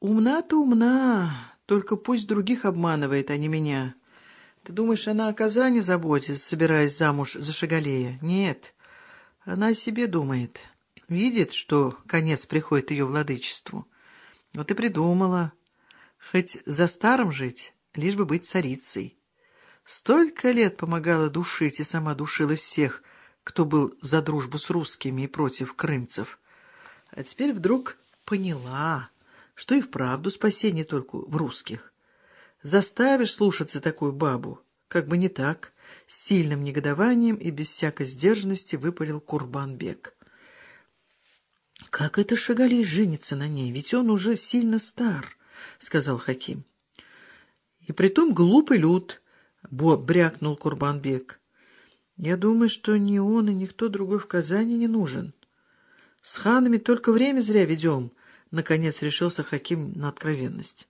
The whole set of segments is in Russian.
Умна-то умна, только пусть других обманывает, а не меня. Ты думаешь, она о Казани заботится, собираясь замуж за Шагалея? Нет, она о себе думает. Видит, что конец приходит ее владычеству. Вот и придумала. Хоть за старым жить, лишь бы быть царицей. Столько лет помогала душить и сама душила всех, кто был за дружбу с русскими и против крымцев. А теперь вдруг поняла, что и вправду спасение только в русских. Заставишь слушаться такую бабу, как бы не так, с сильным негодованием и без всякой сдержанности выпалил Курбанбек. «Как это Шагалей женится на ней? Ведь он уже сильно стар», — сказал Хаким. «И притом глупый люд», — брякнул Курбанбек. «Я думаю, что ни он и никто другой в Казани не нужен. С ханами только время зря ведем», — наконец решился Хаким на откровенность.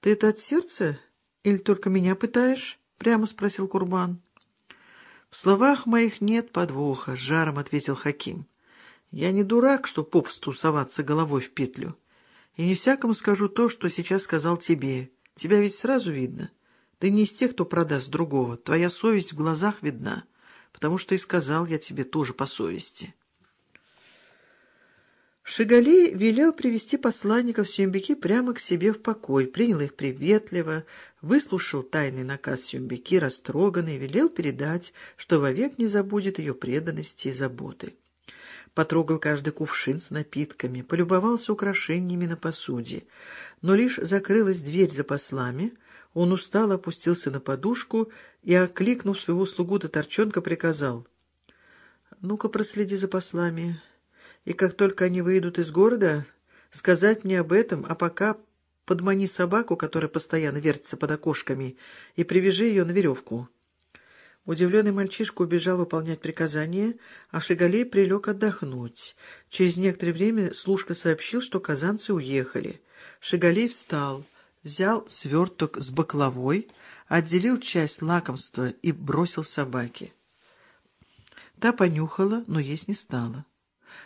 «Ты это от сердца или только меня пытаешь?» — прямо спросил Курбан. «В словах моих нет подвоха», — жаром ответил Хаким. Я не дурак, что попсту соваться головой в петлю. И не всякому скажу то, что сейчас сказал тебе. Тебя ведь сразу видно. Ты не из тех, кто продаст другого. Твоя совесть в глазах видна, потому что и сказал я тебе тоже по совести. Шигалей велел привести посланников Сюмбеки прямо к себе в покой, принял их приветливо, выслушал тайный наказ Сюмбеки, растроганный, велел передать, что вовек не забудет ее преданности и заботы потрогал каждый кувшин с напитками, полюбовался украшениями на посуде. Но лишь закрылась дверь за послами, он устало опустился на подушку и, окликнув своего слугу Татарчонка, приказал. — Ну-ка, проследи за послами, и как только они выйдут из города, сказать мне об этом, а пока подмани собаку, которая постоянно вертится под окошками, и привяжи ее на веревку. Удивленный мальчишка убежал выполнять приказание, а Шигалей прилег отдохнуть. Через некоторое время служка сообщил, что казанцы уехали. Шигалей встал, взял сверток с баклавой, отделил часть лакомства и бросил собаке. Та понюхала, но есть не стала.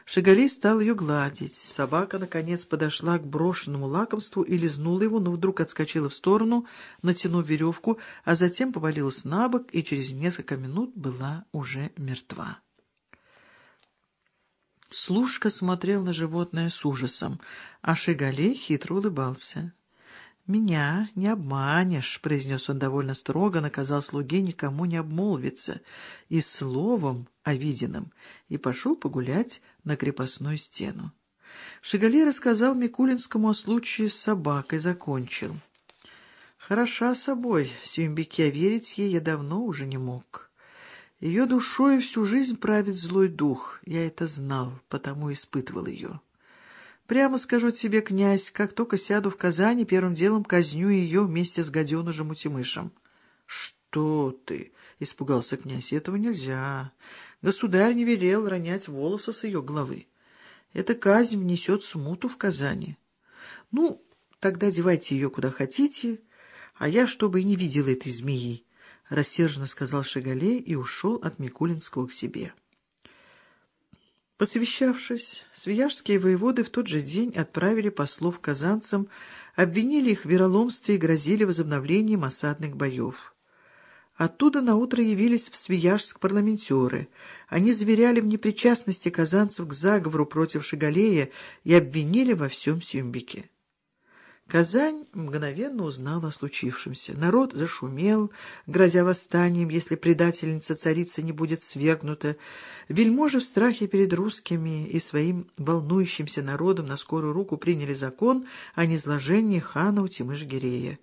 Шагалей стал ее гладить. Собака, наконец, подошла к брошенному лакомству и лизнула его, но вдруг отскочила в сторону, натянув веревку, а затем повалилась на бок и через несколько минут была уже мертва. Служка смотрел на животное с ужасом, а Шигалей хитро улыбался. «Меня не обманешь», — произнес он довольно строго, наказал слуге никому не обмолвиться и словом о виденном, и пошел погулять на крепостную стену. Шигалей рассказал Микулинскому о случае с собакой, закончил. «Хороша собой, Сюмбеке, а верить ей я давно уже не мог. Ее душой всю жизнь правит злой дух, я это знал, потому испытывал ее». Прямо скажу тебе, князь, как только сяду в Казани, первым делом казню ее вместе с гаденышем Утимышем. — Что ты? — испугался князь. — Этого нельзя. Государь не велел ронять волосы с ее головы. Эта казнь внесет смуту в Казани. Ну, тогда девайте ее куда хотите, а я, чтобы и не видела этой змеи, — рассерженно сказал Шагалей и ушел от Микулинского к себе. Посовещавшись, свияжские воеводы в тот же день отправили послов казанцам, обвинили их в вероломстве и грозили возобновлением осадных боев. Оттуда наутро явились в Свияжск парламентеры. Они заверяли в непричастности казанцев к заговору против Шигалея и обвинили во всем Сюмбике. Казань мгновенно узнала о случившемся. Народ зашумел, грозя восстанием, если предательница царицы не будет свергнута. Вельможи в страхе перед русскими и своим волнующимся народом на скорую руку приняли закон о низложении хана Утимыш-Гирея.